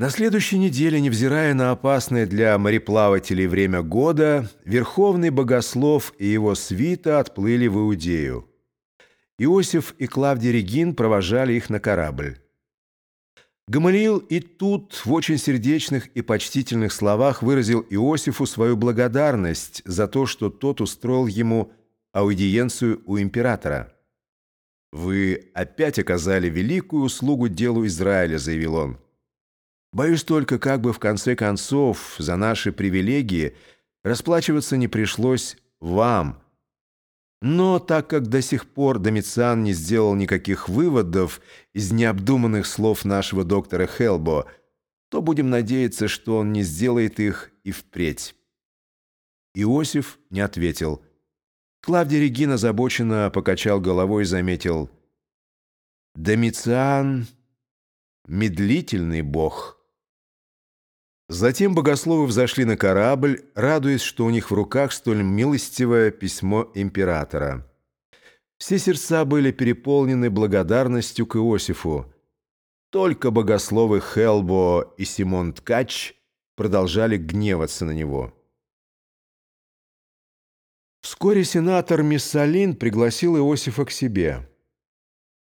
На следующей неделе, невзирая на опасное для мореплавателей время года, Верховный Богослов и его свита отплыли в Иудею. Иосиф и Клавдий Регин провожали их на корабль. Гамалиил и тут в очень сердечных и почтительных словах выразил Иосифу свою благодарность за то, что тот устроил ему аудиенцию у императора. «Вы опять оказали великую услугу делу Израиля», — заявил он. Боюсь только, как бы в конце концов за наши привилегии расплачиваться не пришлось вам. Но так как до сих пор Домициан не сделал никаких выводов из необдуманных слов нашего доктора Хелбо, то будем надеяться, что он не сделает их и впредь. Иосиф не ответил. Клавдий Регин озабоченно покачал головой и заметил. «Домициан — медлительный бог». Затем богословы взошли на корабль, радуясь, что у них в руках столь милостивое письмо императора. Все сердца были переполнены благодарностью к Иосифу. Только богословы Хелбо и Симон Ткач продолжали гневаться на него. Вскоре сенатор Миссалин пригласил Иосифа к себе.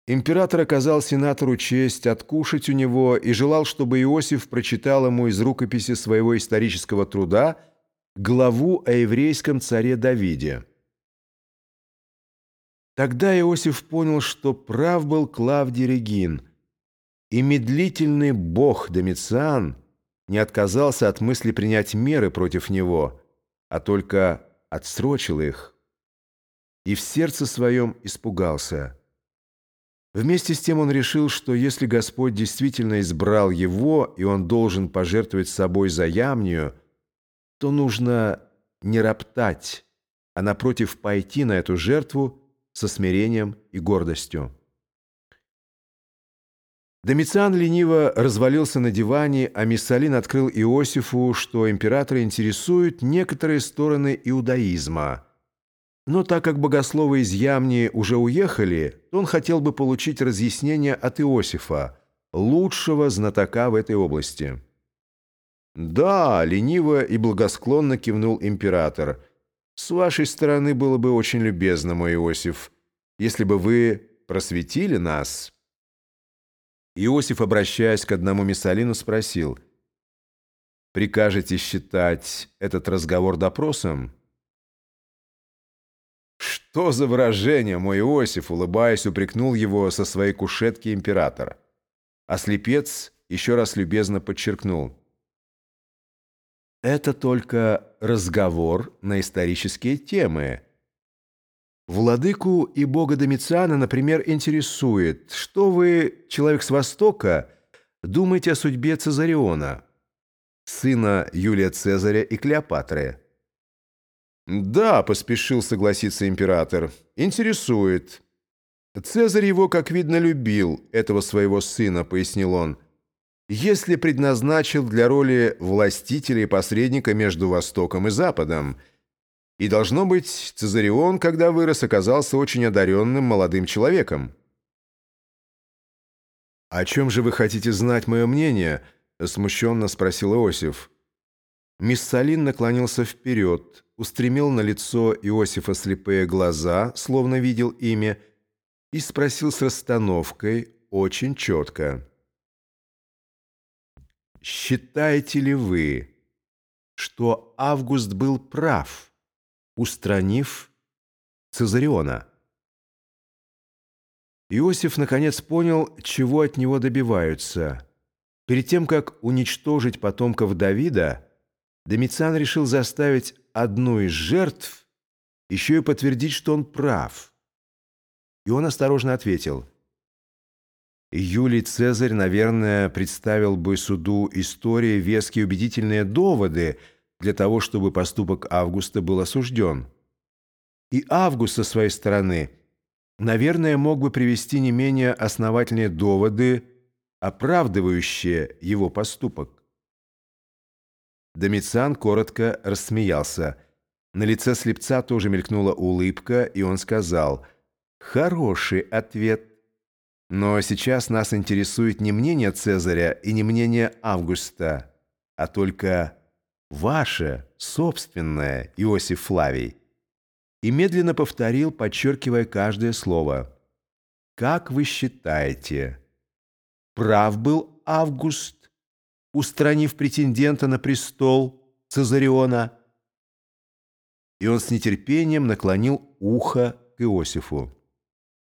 Император оказал сенатору честь откушать у него и желал, чтобы Иосиф прочитал ему из рукописи своего исторического труда главу о еврейском царе Давиде. Тогда Иосиф понял, что прав был Клавдий Регин, и медлительный бог Домициан не отказался от мысли принять меры против него, а только отсрочил их. И в сердце своем испугался – Вместе с тем он решил, что если Господь действительно избрал его, и он должен пожертвовать собой за ямнию, то нужно не роптать, а напротив пойти на эту жертву со смирением и гордостью. Домициан лениво развалился на диване, а Миссалин открыл Иосифу, что императора интересуют некоторые стороны иудаизма – но так как богословы из Ямни уже уехали, то он хотел бы получить разъяснение от Иосифа, лучшего знатока в этой области. «Да», — лениво и благосклонно кивнул император, «с вашей стороны было бы очень любезно, мой Иосиф, если бы вы просветили нас». Иосиф, обращаясь к одному Миссалину, спросил, «Прикажете считать этот разговор допросом?» «Что за выражение, мой Иосиф?» улыбаясь, упрекнул его со своей кушетки император. А слепец еще раз любезно подчеркнул. «Это только разговор на исторические темы». Владыку и бога Домициана, например, интересует, что вы, человек с Востока, думаете о судьбе Цезариона, сына Юлия Цезаря и Клеопатры. «Да», — поспешил согласиться император, — «интересует». «Цезарь его, как видно, любил, этого своего сына», — пояснил он, «если предназначил для роли властителя и посредника между Востоком и Западом. И, должно быть, Цезарион, когда вырос, оказался очень одаренным молодым человеком». «О чем же вы хотите знать мое мнение?» — смущенно спросил Иосиф. Миссалин наклонился вперед, устремил на лицо Иосифа слепые глаза, словно видел имя, и спросил с расстановкой очень четко. «Считаете ли вы, что Август был прав, устранив Цезариона?» Иосиф наконец понял, чего от него добиваются. Перед тем, как уничтожить потомков Давида, Домициан решил заставить одну из жертв еще и подтвердить, что он прав. И он осторожно ответил. Юлий Цезарь, наверное, представил бы суду истории веские убедительные доводы для того, чтобы поступок Августа был осужден. И Август со своей стороны, наверное, мог бы привести не менее основательные доводы, оправдывающие его поступок. Домициан коротко рассмеялся. На лице слепца тоже мелькнула улыбка, и он сказал «Хороший ответ». Но сейчас нас интересует не мнение Цезаря и не мнение Августа, а только ваше, собственное, Иосиф Флавий. И медленно повторил, подчеркивая каждое слово. «Как вы считаете, прав был Август, устранив претендента на престол Цезариона?» И он с нетерпением наклонил ухо к Иосифу.